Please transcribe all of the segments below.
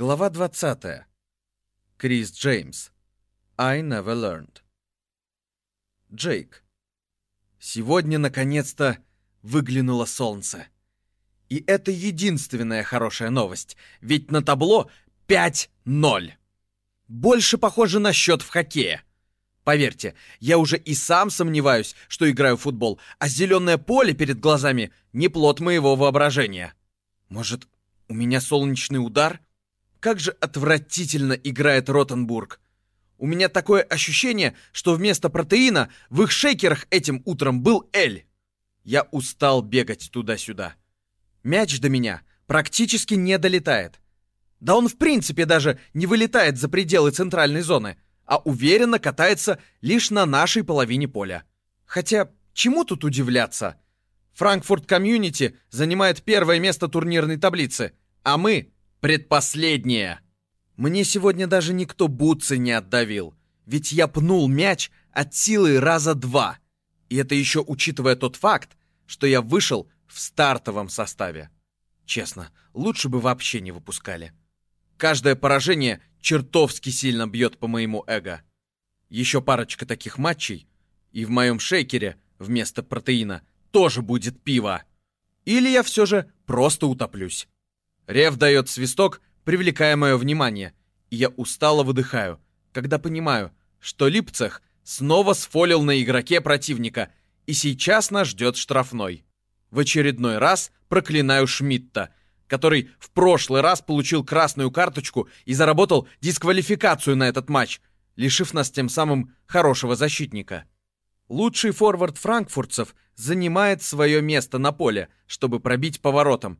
Глава 20. Крис Джеймс. I never learned. Джейк. Сегодня, наконец-то, выглянуло солнце. И это единственная хорошая новость, ведь на табло 5-0. Больше похоже на счет в хоккее. Поверьте, я уже и сам сомневаюсь, что играю в футбол, а зеленое поле перед глазами не плод моего воображения. Может, у меня солнечный удар? Как же отвратительно играет Ротенбург. У меня такое ощущение, что вместо протеина в их шейкерах этим утром был Эль. Я устал бегать туда-сюда. Мяч до меня практически не долетает. Да он в принципе даже не вылетает за пределы центральной зоны, а уверенно катается лишь на нашей половине поля. Хотя, чему тут удивляться? Франкфурт Комьюнити занимает первое место турнирной таблицы, а мы — предпоследнее. Мне сегодня даже никто бутсы не отдавил, ведь я пнул мяч от силы раза два. И это еще учитывая тот факт, что я вышел в стартовом составе. Честно, лучше бы вообще не выпускали. Каждое поражение чертовски сильно бьет по моему эго. Еще парочка таких матчей, и в моем шейкере вместо протеина тоже будет пиво. Или я все же просто утоплюсь. Рев дает свисток, привлекая мое внимание, и я устало выдыхаю, когда понимаю, что Липцех снова сфолил на игроке противника, и сейчас нас ждет штрафной. В очередной раз проклинаю Шмидта, который в прошлый раз получил красную карточку и заработал дисквалификацию на этот матч, лишив нас тем самым хорошего защитника. Лучший форвард франкфуртцев занимает свое место на поле, чтобы пробить поворотом.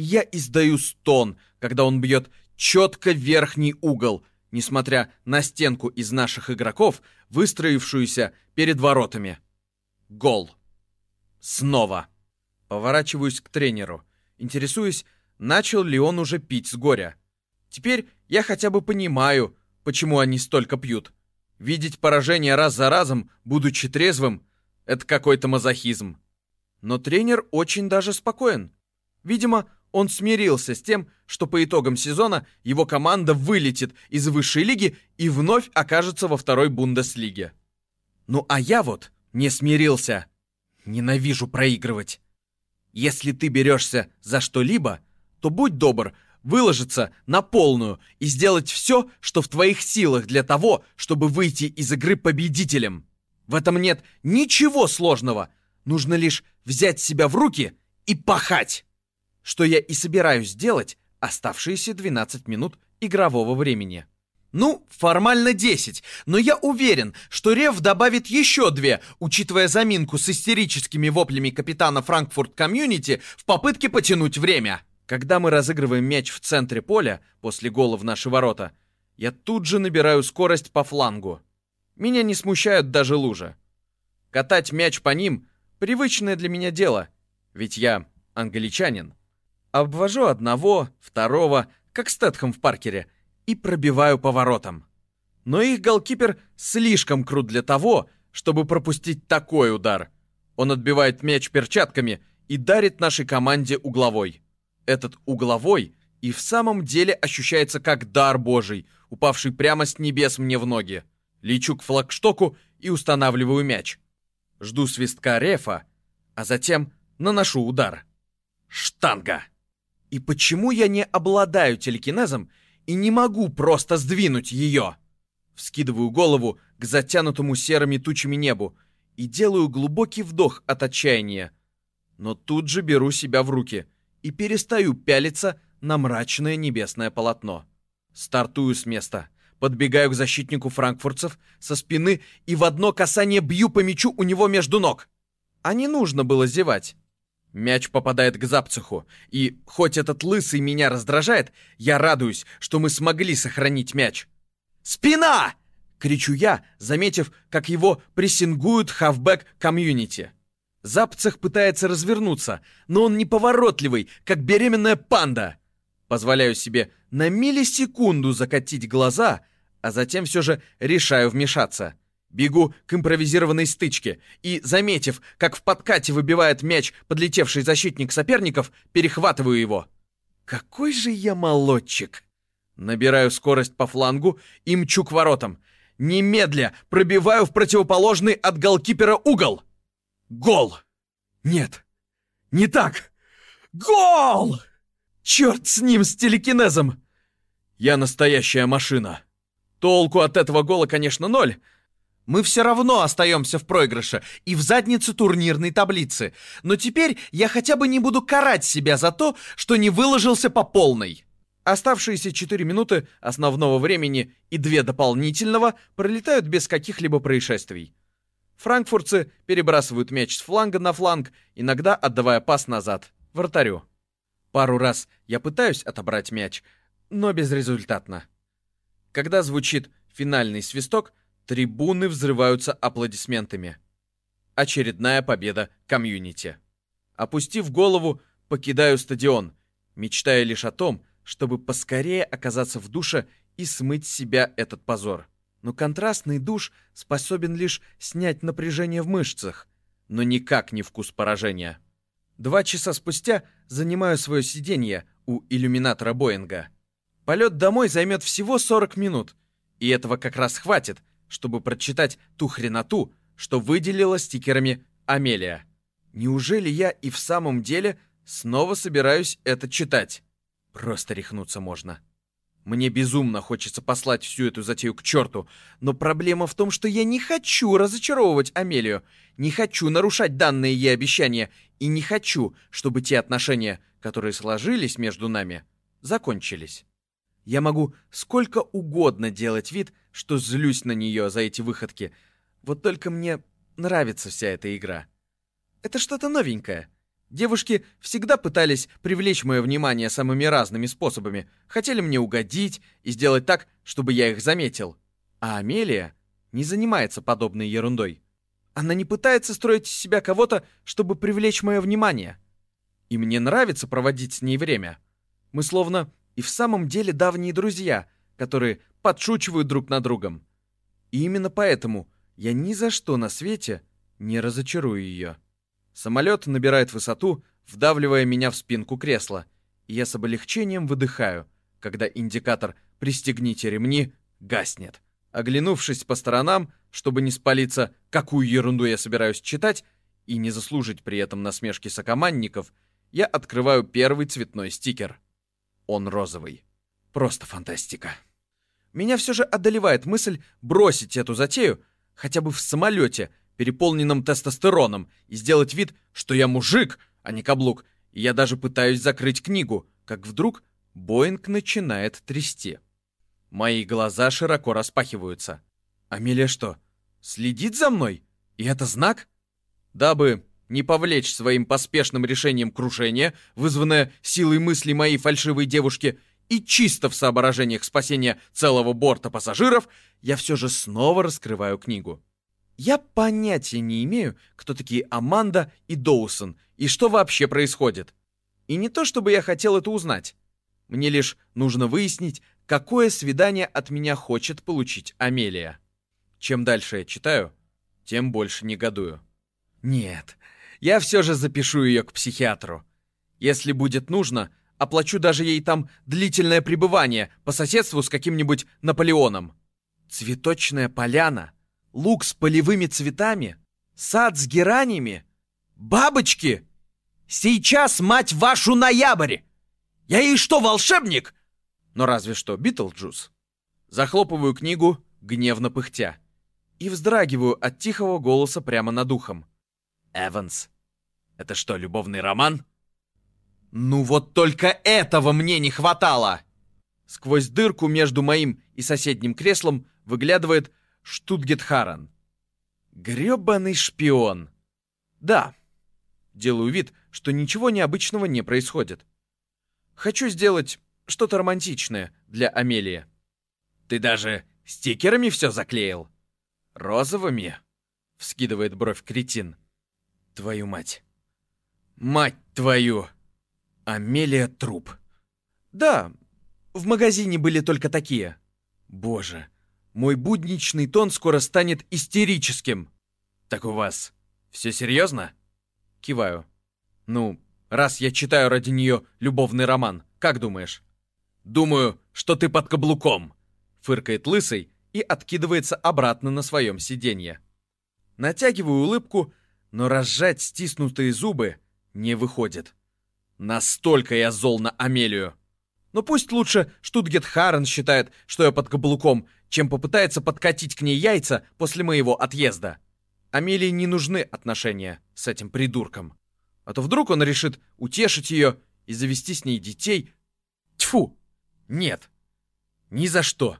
Я издаю стон, когда он бьет четко верхний угол, несмотря на стенку из наших игроков, выстроившуюся перед воротами. Гол. Снова. Поворачиваюсь к тренеру. Интересуюсь, начал ли он уже пить с горя. Теперь я хотя бы понимаю, почему они столько пьют. Видеть поражение раз за разом, будучи трезвым, это какой-то мазохизм. Но тренер очень даже спокоен. Видимо, он смирился с тем, что по итогам сезона его команда вылетит из высшей лиги и вновь окажется во второй Бундеслиге. Ну а я вот не смирился. Ненавижу проигрывать. Если ты берешься за что-либо, то будь добр, выложиться на полную и сделать все, что в твоих силах для того, чтобы выйти из игры победителем. В этом нет ничего сложного. Нужно лишь взять себя в руки и пахать. Что я и собираюсь делать оставшиеся 12 минут игрового времени. Ну, формально 10, но я уверен, что Рев добавит еще две, учитывая заминку с истерическими воплями капитана Франкфурт Комьюнити в попытке потянуть время. Когда мы разыгрываем мяч в центре поля, после гола в наши ворота, я тут же набираю скорость по флангу. Меня не смущают даже лужи. Катать мяч по ним — привычное для меня дело, ведь я англичанин. Обвожу одного, второго, как Стэтхэм в Паркере, и пробиваю поворотом. Но их голкипер слишком крут для того, чтобы пропустить такой удар. Он отбивает мяч перчатками и дарит нашей команде угловой. Этот угловой и в самом деле ощущается как дар божий, упавший прямо с небес мне в ноги. Лечу к флагштоку и устанавливаю мяч. Жду свистка рефа, а затем наношу удар. Штанга! И почему я не обладаю телекинезом и не могу просто сдвинуть ее? Вскидываю голову к затянутому серыми тучами небу и делаю глубокий вдох от отчаяния. Но тут же беру себя в руки — и перестаю пялиться на мрачное небесное полотно. Стартую с места, подбегаю к защитнику франкфуртцев со спины и в одно касание бью по мячу у него между ног. А не нужно было зевать. Мяч попадает к Запцеху, и хоть этот лысый меня раздражает, я радуюсь, что мы смогли сохранить мяч. «Спина!» — кричу я, заметив, как его прессингуют хавбэк комьюнити. Запцах пытается развернуться, но он неповоротливый, как беременная панда. Позволяю себе на миллисекунду закатить глаза, а затем все же решаю вмешаться. Бегу к импровизированной стычке и, заметив, как в подкате выбивает мяч подлетевший защитник соперников, перехватываю его. Какой же я молодчик! Набираю скорость по флангу и мчу к воротам. Немедля пробиваю в противоположный от голкипера угол. Гол! Нет, не так. Гол! Черт с ним, с телекинезом! Я настоящая машина. Толку от этого гола, конечно, ноль. Мы все равно остаемся в проигрыше и в заднице турнирной таблицы. Но теперь я хотя бы не буду карать себя за то, что не выложился по полной. Оставшиеся 4 минуты основного времени и две дополнительного пролетают без каких-либо происшествий. Франкфуртцы перебрасывают мяч с фланга на фланг, иногда отдавая пас назад, вратарю. Пару раз я пытаюсь отобрать мяч, но безрезультатно. Когда звучит финальный свисток, трибуны взрываются аплодисментами. Очередная победа комьюнити. Опустив голову, покидаю стадион, мечтая лишь о том, чтобы поскорее оказаться в душе и смыть с себя этот позор. Но контрастный душ способен лишь снять напряжение в мышцах, но никак не вкус поражения. Два часа спустя занимаю свое сиденье у иллюминатора Боинга. Полет домой займет всего 40 минут, и этого как раз хватит, чтобы прочитать ту хреноту, что выделила стикерами «Амелия». Неужели я и в самом деле снова собираюсь это читать? Просто рехнуться можно. Мне безумно хочется послать всю эту затею к черту, но проблема в том, что я не хочу разочаровывать Амелию, не хочу нарушать данные ей обещания и не хочу, чтобы те отношения, которые сложились между нами, закончились. Я могу сколько угодно делать вид, что злюсь на нее за эти выходки, вот только мне нравится вся эта игра. Это что-то новенькое. Девушки всегда пытались привлечь мое внимание самыми разными способами, хотели мне угодить и сделать так, чтобы я их заметил. А Амелия не занимается подобной ерундой. Она не пытается строить из себя кого-то, чтобы привлечь мое внимание. И мне нравится проводить с ней время. Мы словно и в самом деле давние друзья, которые подшучивают друг над другом. И именно поэтому я ни за что на свете не разочарую ее. Самолет набирает высоту, вдавливая меня в спинку кресла, и я с облегчением выдыхаю, когда индикатор «Пристегните ремни» гаснет. Оглянувшись по сторонам, чтобы не спалиться, какую ерунду я собираюсь читать, и не заслужить при этом насмешки сокомандников, я открываю первый цветной стикер. Он розовый. Просто фантастика. Меня все же одолевает мысль бросить эту затею хотя бы в самолете, переполненным тестостероном, и сделать вид, что я мужик, а не каблук, и я даже пытаюсь закрыть книгу, как вдруг Боинг начинает трясти. Мои глаза широко распахиваются. Амелия что, следит за мной? И это знак? Дабы не повлечь своим поспешным решением крушение, вызванное силой мысли моей фальшивой девушки, и чисто в соображениях спасения целого борта пассажиров, я все же снова раскрываю книгу. Я понятия не имею, кто такие Аманда и Доусон, и что вообще происходит. И не то, чтобы я хотел это узнать. Мне лишь нужно выяснить, какое свидание от меня хочет получить Амелия. Чем дальше я читаю, тем больше негодую. Нет, я все же запишу ее к психиатру. Если будет нужно, оплачу даже ей там длительное пребывание по соседству с каким-нибудь Наполеоном. Цветочная поляна — луг с полевыми цветами, сад с геранями, бабочки. Сейчас, мать вашу, ноябрь! Я ей что, волшебник? Ну разве что Битлджус. Захлопываю книгу, гневно пыхтя. И вздрагиваю от тихого голоса прямо над ухом. Эванс, это что, любовный роман? Ну вот только этого мне не хватало! Сквозь дырку между моим и соседним креслом выглядывает Штутгетхарен. Грёбаный шпион. Да. Делаю вид, что ничего необычного не происходит. Хочу сделать что-то романтичное для Амелии. Ты даже стикерами все заклеил? Розовыми? Вскидывает бровь кретин. Твою мать. Мать твою! Амелия труп. Да, в магазине были только такие. Боже, мой будничный тон скоро станет истерическим. Так у вас все серьезно? Киваю. Ну, раз я читаю ради нее любовный роман, как думаешь? Думаю, что ты под каблуком!» Фыркает лысый и откидывается обратно на своем сиденье. Натягиваю улыбку, но разжать стиснутые зубы не выходит. Настолько я зол на Амелию. Но пусть лучше Штутгет Харрен считает, что я под каблуком, чем попытается подкатить к ней яйца после моего отъезда. Амелии не нужны отношения с этим придурком. А то вдруг он решит утешить ее и завести с ней детей. Тьфу! Нет. Ни за что.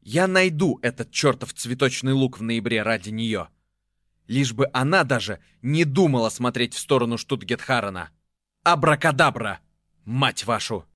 Я найду этот чертов цветочный лук в ноябре ради нее. Лишь бы она даже не думала смотреть в сторону Штутгетхарена. Абракадабра! Мать вашу!